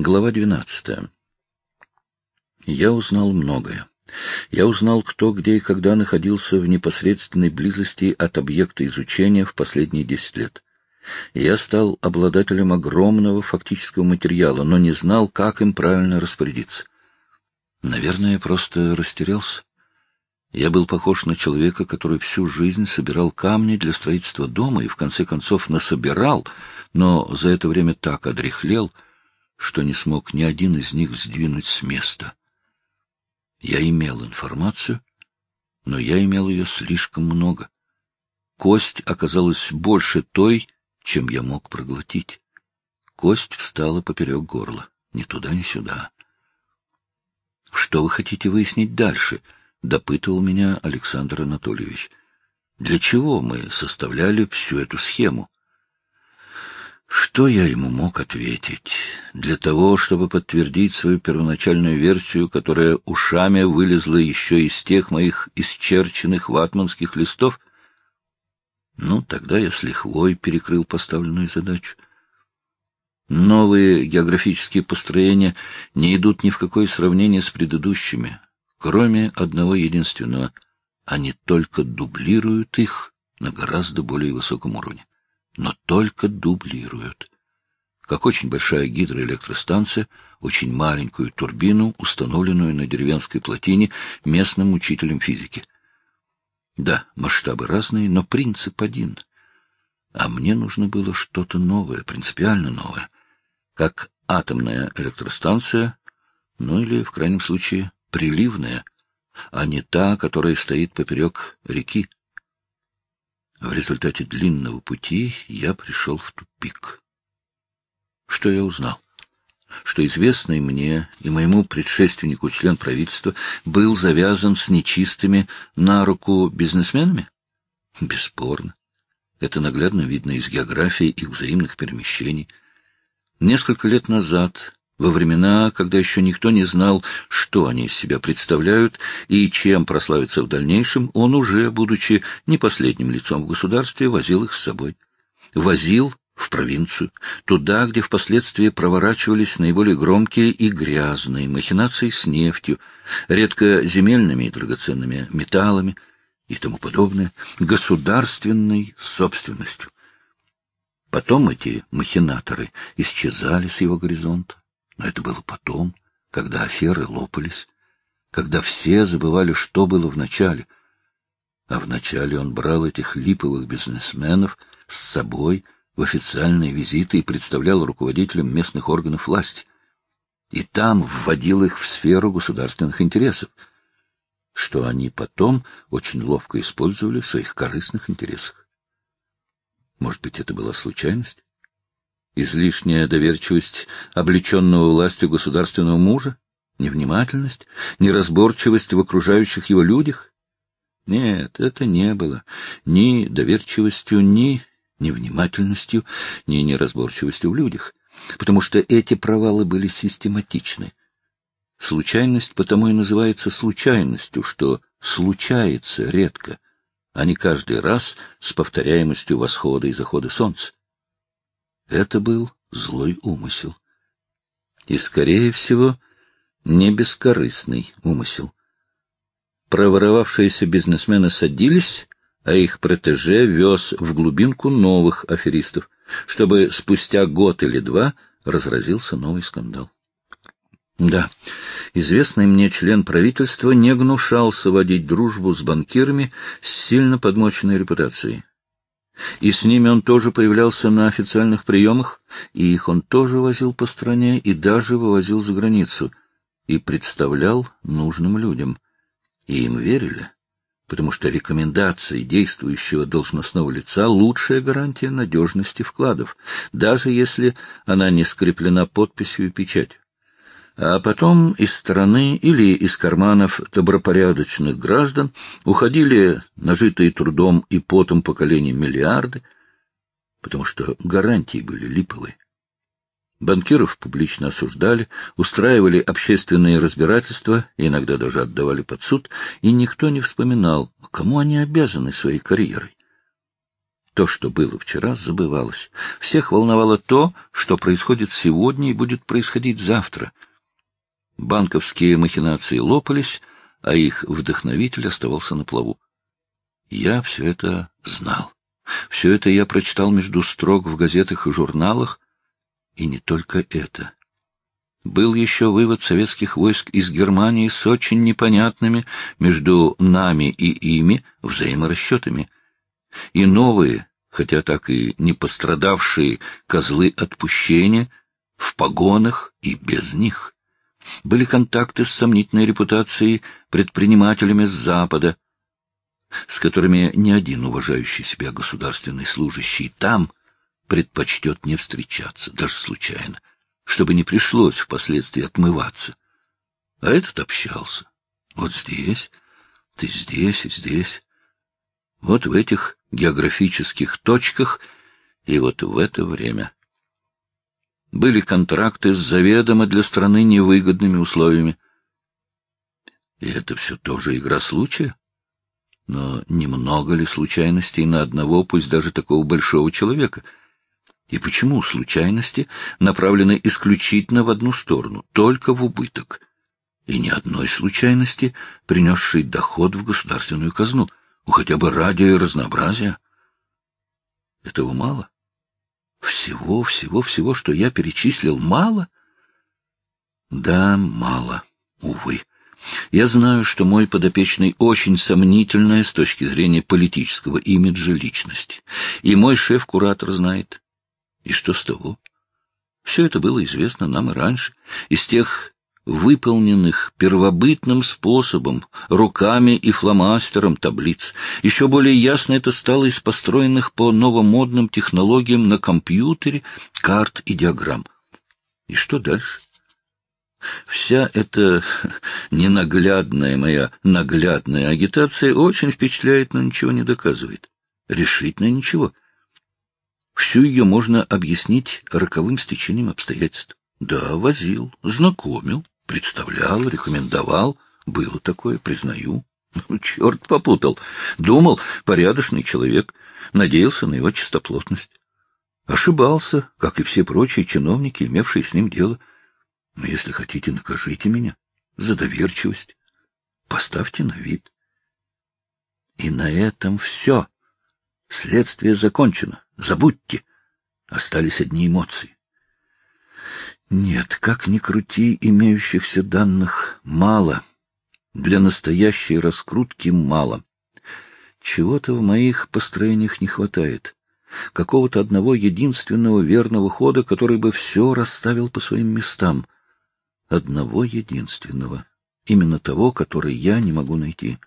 Глава 12. Я узнал многое. Я узнал, кто, где и когда находился в непосредственной близости от объекта изучения в последние десять лет. Я стал обладателем огромного фактического материала, но не знал, как им правильно распорядиться. Наверное, я просто растерялся. Я был похож на человека, который всю жизнь собирал камни для строительства дома и, в конце концов, насобирал, но за это время так одряхлел — что не смог ни один из них сдвинуть с места. Я имел информацию, но я имел ее слишком много. Кость оказалась больше той, чем я мог проглотить. Кость встала поперек горла, ни туда, ни сюда. — Что вы хотите выяснить дальше? — допытывал меня Александр Анатольевич. — Для чего мы составляли всю эту схему? Что я ему мог ответить? Для того, чтобы подтвердить свою первоначальную версию, которая ушами вылезла еще из тех моих исчерченных ватманских листов? Ну, тогда я с лихвой перекрыл поставленную задачу. Новые географические построения не идут ни в какое сравнение с предыдущими, кроме одного единственного — они только дублируют их на гораздо более высоком уровне но только дублируют. Как очень большая гидроэлектростанция, очень маленькую турбину, установленную на деревенской плотине местным учителем физики. Да, масштабы разные, но принцип один. А мне нужно было что-то новое, принципиально новое, как атомная электростанция, ну или, в крайнем случае, приливная, а не та, которая стоит поперек реки. В результате длинного пути я пришел в тупик. Что я узнал? Что известный мне и моему предшественнику член правительства был завязан с нечистыми на руку бизнесменами? Бесспорно. Это наглядно видно из географии их взаимных перемещений. Несколько лет назад во времена, когда еще никто не знал, что они из себя представляют и чем прославиться в дальнейшем, он уже, будучи не последним лицом в государстве, возил их с собой. Возил в провинцию, туда, где впоследствии проворачивались наиболее громкие и грязные махинации с нефтью, редко земельными и драгоценными металлами и тому подобное, государственной собственностью. Потом эти махинаторы исчезали с его горизонта. Но это было потом, когда аферы лопались, когда все забывали, что было в начале. А в начале он брал этих липовых бизнесменов с собой в официальные визиты и представлял руководителям местных органов власти. И там вводил их в сферу государственных интересов, что они потом очень ловко использовали в своих корыстных интересах. Может быть, это была случайность? Излишняя доверчивость облеченного властью государственного мужа, невнимательность, неразборчивость в окружающих его людях? Нет, это не было ни доверчивостью, ни невнимательностью, ни неразборчивостью в людях, потому что эти провалы были систематичны. Случайность потому и называется случайностью, что случается редко, а не каждый раз с повторяемостью восхода и захода солнца. Это был злой умысел. И, скорее всего, не бескорыстный умысел. Проворовавшиеся бизнесмены садились, а их протеже вез в глубинку новых аферистов, чтобы спустя год или два разразился новый скандал. Да, известный мне член правительства не гнушался водить дружбу с банкирами с сильно подмоченной репутацией. И с ними он тоже появлялся на официальных приемах, и их он тоже возил по стране и даже вывозил за границу, и представлял нужным людям. И им верили, потому что рекомендации действующего должностного лица — лучшая гарантия надежности вкладов, даже если она не скреплена подписью и печатью а потом из страны или из карманов добропорядочных граждан уходили нажитые трудом и потом поколения миллиарды, потому что гарантии были липовые. Банкиров публично осуждали, устраивали общественные разбирательства, иногда даже отдавали под суд, и никто не вспоминал, кому они обязаны своей карьерой. То, что было вчера, забывалось. Всех волновало то, что происходит сегодня и будет происходить завтра. Банковские махинации лопались, а их вдохновитель оставался на плаву. Я все это знал. Все это я прочитал между строк в газетах и журналах, и не только это. Был еще вывод советских войск из Германии с очень непонятными между нами и ими взаиморасчетами. И новые, хотя так и не пострадавшие козлы отпущения, в погонах и без них. Были контакты с сомнительной репутацией предпринимателями с Запада, с которыми ни один уважающий себя государственный служащий там предпочтет не встречаться, даже случайно, чтобы не пришлось впоследствии отмываться. А этот общался. Вот здесь, ты здесь и здесь. Вот в этих географических точках и вот в это время. Были контракты с заведомо для страны невыгодными условиями. И это все тоже игра случая? Но немного ли случайностей на одного, пусть даже такого большого человека? И почему случайности направлены исключительно в одну сторону, только в убыток? И ни одной случайности, принесшей доход в государственную казну, ну, хотя бы ради разнообразия. Этого мало? Всего, всего, всего, что я перечислил, мало? Да, мало, увы. Я знаю, что мой подопечный очень сомнительная с точки зрения политического имиджа личности. И мой шеф-куратор знает. И что с того? Все это было известно нам и раньше, из тех выполненных первобытным способом, руками и фломастером таблиц. Еще более ясно это стало из построенных по новомодным технологиям на компьютере карт и диаграмм. И что дальше? Вся эта ненаглядная моя наглядная агитация очень впечатляет, но ничего не доказывает. Решительно ничего. Всю ее можно объяснить роковым стечением обстоятельств. Да, возил, знакомил, представлял, рекомендовал. Было такое, признаю. Ну, черт попутал. Думал, порядочный человек. Надеялся на его чистоплотность. Ошибался, как и все прочие чиновники, имевшие с ним дело. Но если хотите, накажите меня за доверчивость. Поставьте на вид. И на этом все. Следствие закончено. Забудьте. Остались одни эмоции. Нет, как ни крути, имеющихся данных мало. Для настоящей раскрутки мало. Чего-то в моих построениях не хватает. Какого-то одного единственного верного хода, который бы все расставил по своим местам — одного единственного, именно того, который я не могу найти.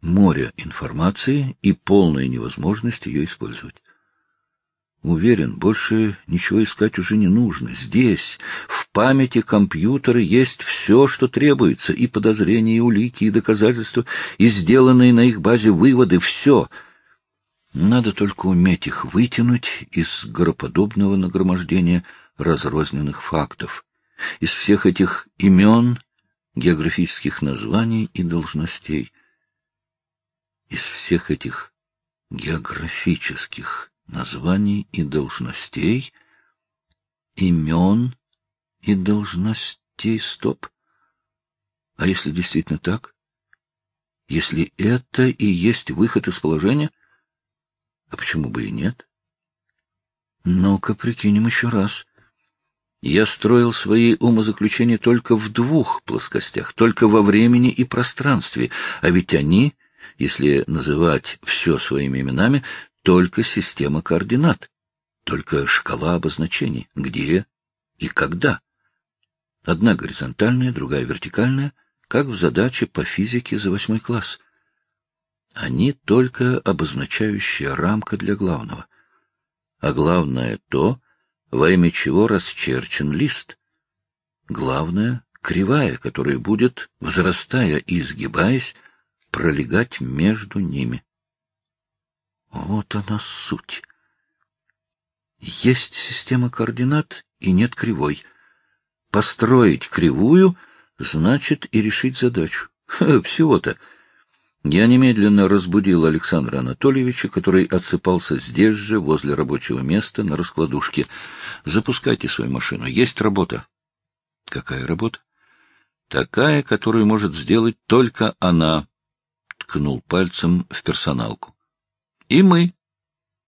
Море информации и полная невозможность ее использовать. Уверен, больше ничего искать уже не нужно. Здесь, в памяти компьютера, есть все, что требуется, и подозрения, и улики, и доказательства, и сделанные на их базе выводы, все. Надо только уметь их вытянуть из гороподобного нагромождения разрозненных фактов из всех этих имен, географических названий и должностей, из всех этих географических названий и должностей, имен и должностей, стоп. А если действительно так? Если это и есть выход из положения? А почему бы и нет? Ну-ка, прикинем еще раз. Я строил свои умозаключения только в двух плоскостях, только во времени и пространстве, а ведь они, если называть все своими именами, только система координат, только шкала обозначений, где и когда. Одна горизонтальная, другая вертикальная, как в задаче по физике за восьмой класс. Они только обозначающая рамка для главного. А главное то, во имя чего расчерчен лист. Главное — кривая, которая будет, возрастая и изгибаясь, пролегать между ними. Вот она суть. Есть система координат и нет кривой. Построить кривую значит и решить задачу. Всего-то. Я немедленно разбудил Александра Анатольевича, который отсыпался здесь же, возле рабочего места, на раскладушке. «Запускайте свою машину. Есть работа». «Какая работа?» «Такая, которую может сделать только она», — ткнул пальцем в персоналку. «И мы»,